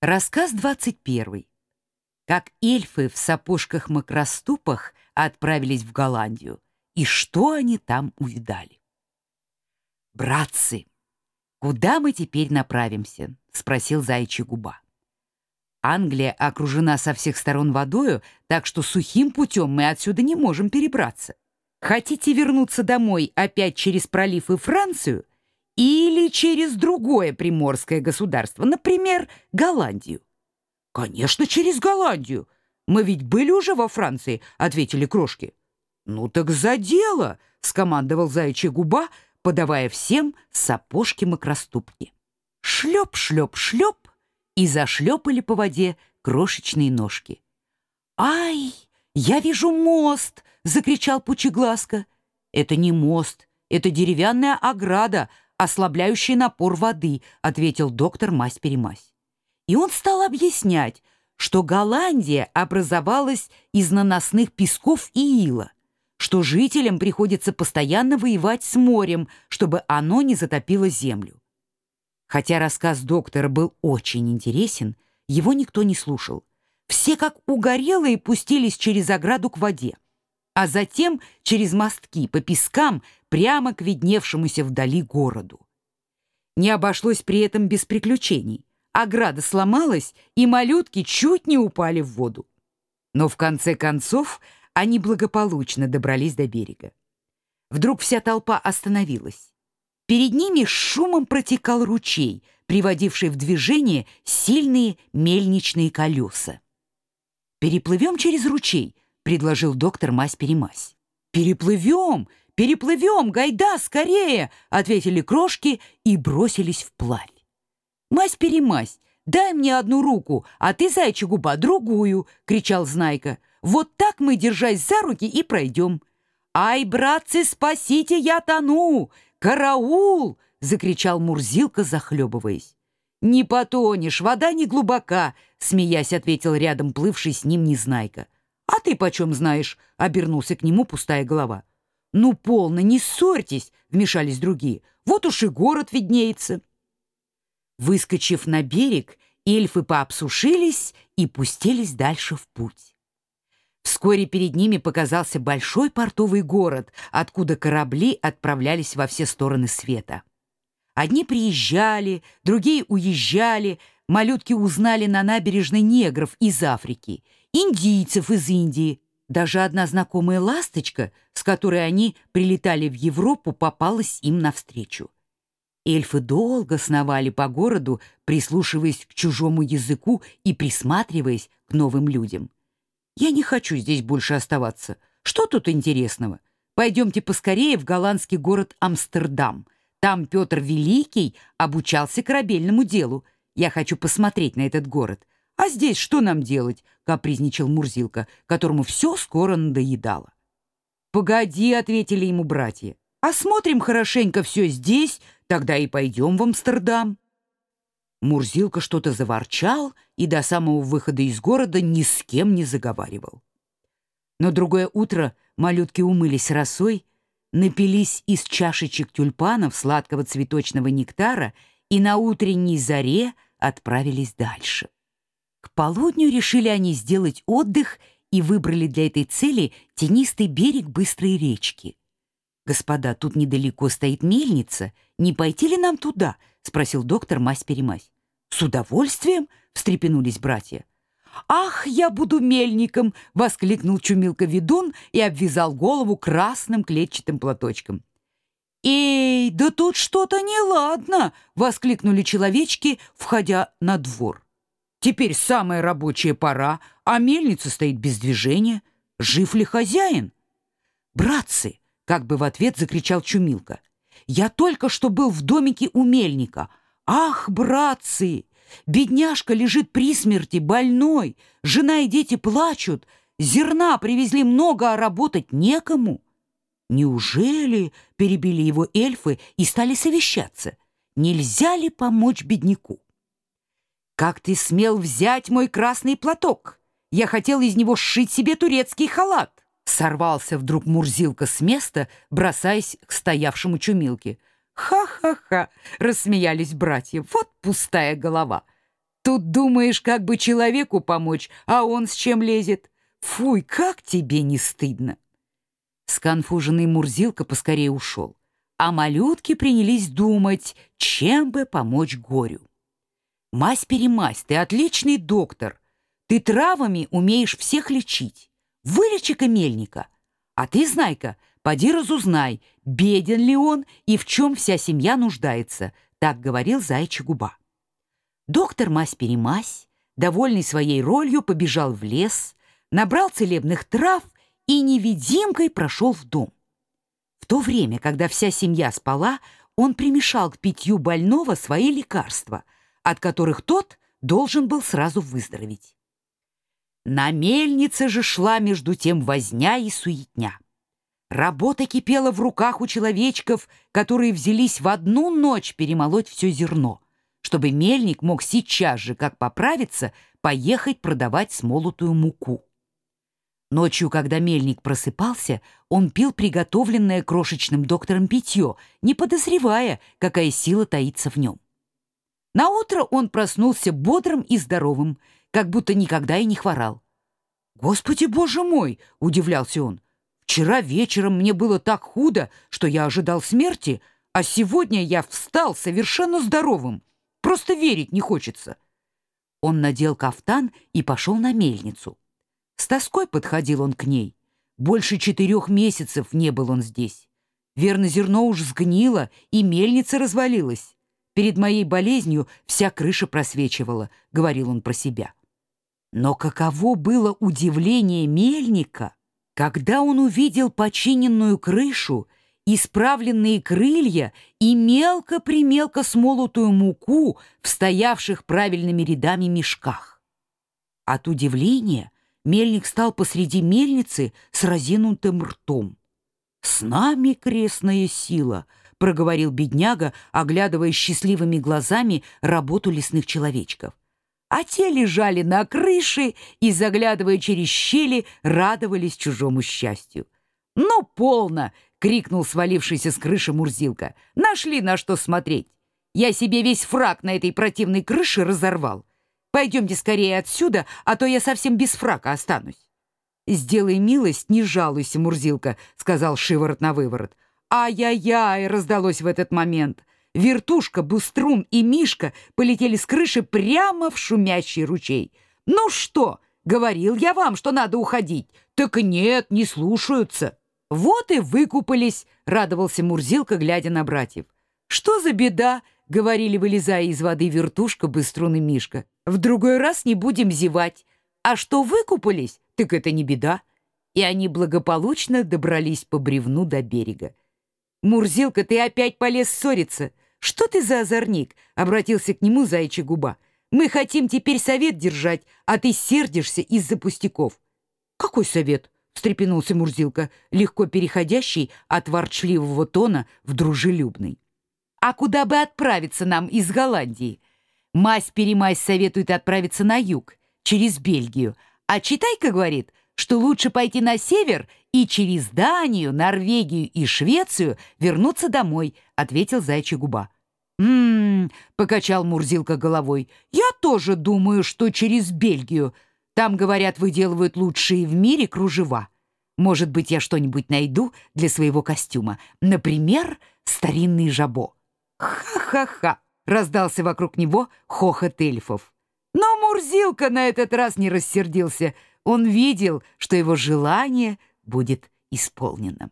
Рассказ 21. Как эльфы в сапожках-макроступах отправились в Голландию, и что они там увидали. «Братцы, куда мы теперь направимся?» — спросил заячий губа. «Англия окружена со всех сторон водою, так что сухим путем мы отсюда не можем перебраться. Хотите вернуться домой опять через пролив и Францию — или через другое приморское государство, например, Голландию? Конечно, через Голландию. Мы ведь были уже во Франции, ответили крошки. Ну так за дело, скомандовал заячья губа, подавая всем сапожки-макроступки. Шлеп, шлеп, шлеп, и зашлепали по воде крошечные ножки. «Ай, я вижу мост!» — закричал Пучеглазка. «Это не мост, это деревянная ограда», ослабляющий напор воды», — ответил доктор мась-перемась. И он стал объяснять, что Голландия образовалась из наносных песков и ила, что жителям приходится постоянно воевать с морем, чтобы оно не затопило землю. Хотя рассказ доктора был очень интересен, его никто не слушал. Все как угорелые пустились через ограду к воде а затем через мостки по пескам прямо к видневшемуся вдали городу. Не обошлось при этом без приключений. Ограда сломалась, и малютки чуть не упали в воду. Но в конце концов они благополучно добрались до берега. Вдруг вся толпа остановилась. Перед ними шумом протекал ручей, приводивший в движение сильные мельничные колеса. «Переплывем через ручей», предложил доктор Мась-Перемась. «Переплывем! Переплывем! Гайда, скорее!» — ответили крошки и бросились вплавь. «Мась-Перемась, дай мне одну руку, а ты, зайчий губа, другую!» — кричал Знайка. «Вот так мы, держась за руки, и пройдем!» «Ай, братцы, спасите, я тону! Караул!» — закричал Мурзилка, захлебываясь. «Не потонешь, вода не глубока!» — смеясь ответил рядом плывший с ним Незнайка. «А ты почем знаешь?» — обернулся к нему пустая голова. «Ну, полно, не ссорьтесь!» — вмешались другие. «Вот уж и город виднеется!» Выскочив на берег, эльфы пообсушились и пустились дальше в путь. Вскоре перед ними показался большой портовый город, откуда корабли отправлялись во все стороны света. Одни приезжали, другие уезжали, малютки узнали на набережной негров из Африки — индийцев из Индии. Даже одна знакомая ласточка, с которой они прилетали в Европу, попалась им навстречу. Эльфы долго сновали по городу, прислушиваясь к чужому языку и присматриваясь к новым людям. «Я не хочу здесь больше оставаться. Что тут интересного? Пойдемте поскорее в голландский город Амстердам. Там Петр Великий обучался корабельному делу. Я хочу посмотреть на этот город. «А здесь что нам делать?» — капризничал Мурзилка, которому все скоро надоедало. «Погоди», — ответили ему братья. «Осмотрим хорошенько все здесь, тогда и пойдем в Амстердам». Мурзилка что-то заворчал и до самого выхода из города ни с кем не заговаривал. Но другое утро малютки умылись росой, напились из чашечек тюльпанов сладкого цветочного нектара и на утренней заре отправились дальше. Полудню решили они сделать отдых и выбрали для этой цели тенистый берег быстрой речки. «Господа, тут недалеко стоит мельница. Не пойти ли нам туда?» — спросил доктор мась-перемась. «С удовольствием!» — встрепенулись братья. «Ах, я буду мельником!» — воскликнул Чумилка-ведун и обвязал голову красным клетчатым платочком. «Эй, да тут что-то неладно!» — воскликнули человечки, входя на двор. Теперь самая рабочая пора, а мельница стоит без движения. Жив ли хозяин? «Братцы!» — как бы в ответ закричал Чумилка. «Я только что был в домике у мельника. Ах, братцы! Бедняжка лежит при смерти, больной. Жена и дети плачут. Зерна привезли много, а работать некому». «Неужели?» — перебили его эльфы и стали совещаться. «Нельзя ли помочь бедняку?» «Как ты смел взять мой красный платок? Я хотел из него сшить себе турецкий халат!» Сорвался вдруг Мурзилка с места, бросаясь к стоявшему чумилке. «Ха-ха-ха!» — рассмеялись братья. «Вот пустая голова!» Тут думаешь, как бы человеку помочь, а он с чем лезет? Фуй, как тебе не стыдно!» Сконфуженный Мурзилка поскорее ушел, а малютки принялись думать, чем бы помочь горю. «Мась-перемась, ты отличный доктор. Ты травами умеешь всех лечить. Вылечи-ка мельника. А ты, знай-ка, поди разузнай, беден ли он и в чем вся семья нуждается», так говорил Зайчий губа. Доктор Мась-перемась, довольный своей ролью, побежал в лес, набрал целебных трав и невидимкой прошел в дом. В то время, когда вся семья спала, он примешал к питью больного свои лекарства, от которых тот должен был сразу выздороветь. На мельнице же шла между тем возня и суетня. Работа кипела в руках у человечков, которые взялись в одну ночь перемолоть все зерно — чтобы мельник мог сейчас же, как поправиться, поехать продавать смолотую муку. Ночью, когда мельник просыпался, он пил приготовленное крошечным доктором питье, не подозревая, какая сила таится в нем. Наутро он проснулся бодрым и здоровым, как будто никогда и не хворал. «Господи, боже мой!» — удивлялся он. «Вчера вечером мне было так худо, что я ожидал смерти, а сегодня я встал совершенно здоровым. Просто верить не хочется. Он надел кафтан и пошел на мельницу. С тоской подходил он к ней. Больше четырех месяцев не был он здесь. Верно, зерно уж сгнило, и мельница развалилась. Перед моей болезнью вся крыша просвечивала, говорил он про себя. Но каково было удивление мельника, когда он увидел починенную крышу исправленные крылья и мелко-примелко смолотую муку в стоявших правильными рядами мешках. От удивления мельник стал посреди мельницы с разинутым ртом. «С нами крестная сила!» — проговорил бедняга, оглядывая счастливыми глазами работу лесных человечков. А те лежали на крыше и, заглядывая через щели, радовались чужому счастью. «Ну, полно!» — крикнул свалившийся с крыши Мурзилка. «Нашли на что смотреть! Я себе весь фрак на этой противной крыше разорвал. Пойдемте скорее отсюда, а то я совсем без фрака останусь». «Сделай милость, не жалуйся, Мурзилка», — сказал Шиворот на выворот. «Ай-яй-яй!» — раздалось в этот момент. Вертушка, Буструн и Мишка полетели с крыши прямо в шумящий ручей. «Ну что?» — говорил я вам, что надо уходить. «Так нет, не слушаются». «Вот и выкупались», — радовался Мурзилка, глядя на братьев. «Что за беда?» — говорили, вылезая из воды вертушка, Быструн и Мишка. «В другой раз не будем зевать. А что выкупались, так это не беда». И они благополучно добрались по бревну до берега. «Мурзилка, ты опять полез ссориться. Что ты за озорник?» — обратился к нему зайчий губа. «Мы хотим теперь совет держать, а ты сердишься из-за пустяков». «Какой совет?» встрепенулся Мурзилка, легко переходящий от ворчливого тона в дружелюбный. «А куда бы отправиться нам из Голландии? Мась-перемась советует отправиться на юг, через Бельгию, а Читайка говорит, что лучше пойти на север и через Данию, Норвегию и Швецию вернуться домой», — ответил Зайчий губа. «М-м-м», покачал Мурзилка головой, — «я тоже думаю, что через Бельгию», — там, говорят, выделывают лучшие в мире кружева. Может быть, я что-нибудь найду для своего костюма. Например, старинный жабо. Ха-ха-ха! Раздался вокруг него хохот эльфов. Но Мурзилка на этот раз не рассердился. Он видел, что его желание будет исполнено.